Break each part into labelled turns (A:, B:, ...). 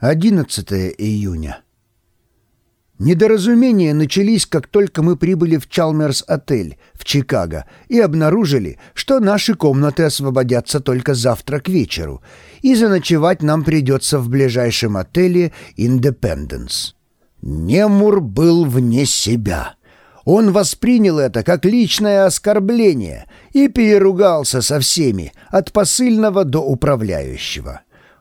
A: 11 июня. Недоразумения начались, как только мы прибыли в Чалмерс-отель в Чикаго и обнаружили, что наши комнаты освободятся только завтра к вечеру, и заночевать нам придется в ближайшем отеле «Индепенденс». Немур был вне себя. Он воспринял это как личное оскорбление и переругался со всеми, от посыльного до управляющего.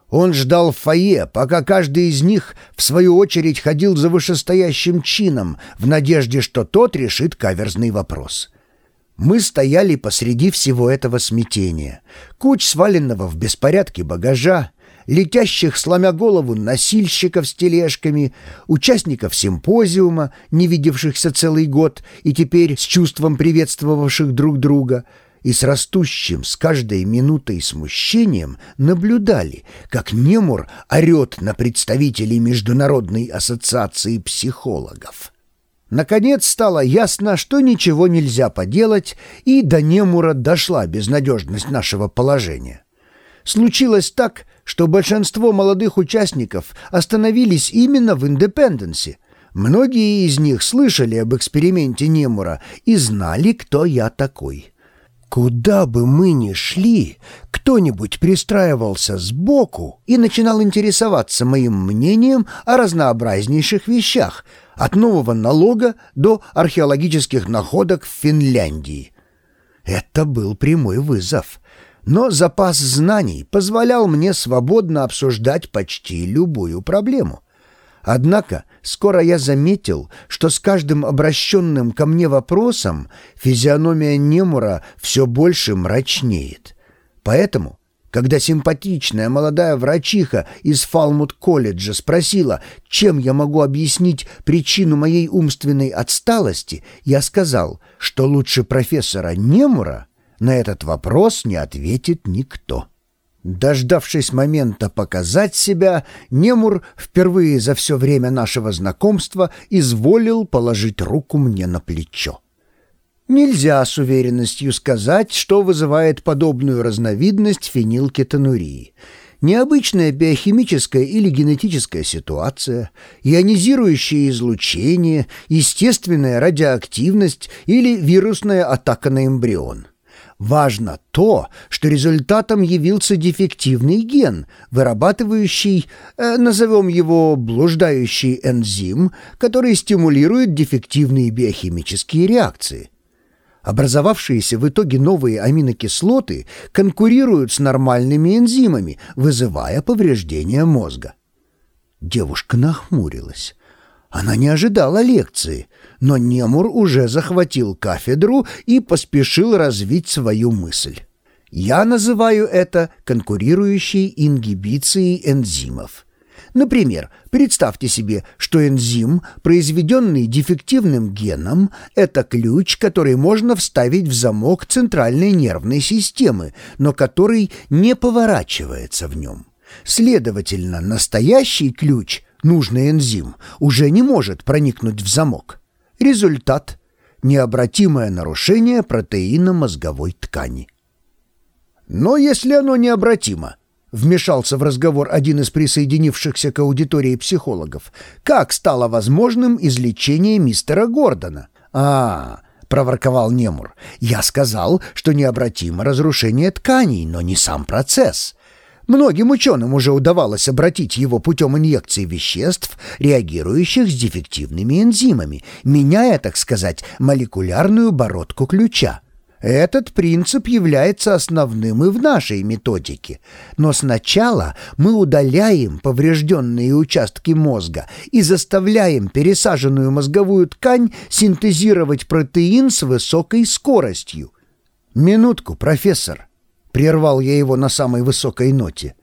A: Он ждал в фойе, пока каждый из них, в свою очередь, ходил за вышестоящим чином, в надежде, что тот решит каверзный вопрос. Мы стояли посреди всего этого смятения. Куч сваленного в беспорядке багажа, летящих, сломя голову, носильщиков с тележками, участников симпозиума, не видевшихся целый год и теперь с чувством приветствовавших друг друга — и с растущим с каждой минутой смущением наблюдали, как Немур орет на представителей Международной ассоциации психологов. Наконец стало ясно, что ничего нельзя поделать, и до Немура дошла безнадежность нашего положения. Случилось так, что большинство молодых участников остановились именно в Индепенденсе. Многие из них слышали об эксперименте Немура и знали, кто я такой. Куда бы мы ни шли, кто-нибудь пристраивался сбоку и начинал интересоваться моим мнением о разнообразнейших вещах, от нового налога до археологических находок в Финляндии. Это был прямой вызов, но запас знаний позволял мне свободно обсуждать почти любую проблему. Однако скоро я заметил, что с каждым обращенным ко мне вопросом физиономия Немура все больше мрачнеет. Поэтому, когда симпатичная молодая врачиха из Фалмут-колледжа спросила, чем я могу объяснить причину моей умственной отсталости, я сказал, что лучше профессора Немура на этот вопрос не ответит никто. Дождавшись момента показать себя, Немур впервые за все время нашего знакомства изволил положить руку мне на плечо. Нельзя с уверенностью сказать, что вызывает подобную разновидность фенилкетонурии. Необычная биохимическая или генетическая ситуация, ионизирующее излучение, естественная радиоактивность или вирусная атака на эмбрион – Важно то, что результатом явился дефективный ген, вырабатывающий, э, назовем его блуждающий энзим, который стимулирует дефективные биохимические реакции. Образовавшиеся в итоге новые аминокислоты конкурируют с нормальными энзимами, вызывая повреждение мозга. Девушка нахмурилась. Она не ожидала лекции, но Немур уже захватил кафедру и поспешил развить свою мысль. Я называю это конкурирующей ингибицией энзимов. Например, представьте себе, что энзим, произведенный дефективным геном, это ключ, который можно вставить в замок центральной нервной системы, но который не поворачивается в нем. Следовательно, настоящий ключ нужный энзим уже не может проникнуть в замок. Результат – необратимое нарушение протеина мозговой ткани. Но если оно необратимо, вмешался в разговор один из присоединившихся к аудитории психологов, как стало возможным излечение мистера Гордона? А, проворковал Немур. «Я сказал, что необратимо разрушение тканей, но не сам процесс. Многим ученым уже удавалось обратить его путем инъекции веществ, реагирующих с дефективными энзимами, меняя, так сказать, молекулярную бородку ключа. Этот принцип является основным и в нашей методике. Но сначала мы удаляем поврежденные участки мозга и заставляем пересаженную мозговую ткань синтезировать протеин с высокой скоростью. «Минутку, профессор», Прервал я его на самой высокой ноте.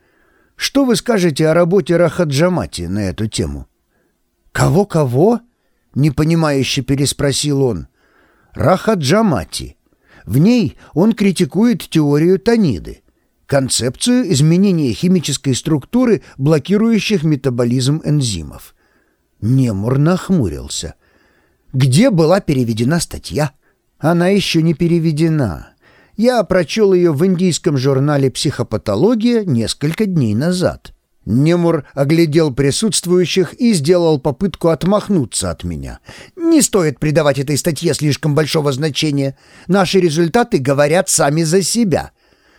A: Что вы скажете о работе Рахаджамати на эту тему? «Кого-кого?» — непонимающе переспросил он. «Рахаджамати. В ней он критикует теорию Таниды, концепцию изменения химической структуры, блокирующих метаболизм энзимов». Немур нахмурился. «Где была переведена статья?» «Она еще не переведена. Я прочел ее в индийском журнале «Психопатология» несколько дней назад. Немур оглядел присутствующих и сделал попытку отмахнуться от меня. «Не стоит придавать этой статье слишком большого значения. Наши результаты говорят сами за себя.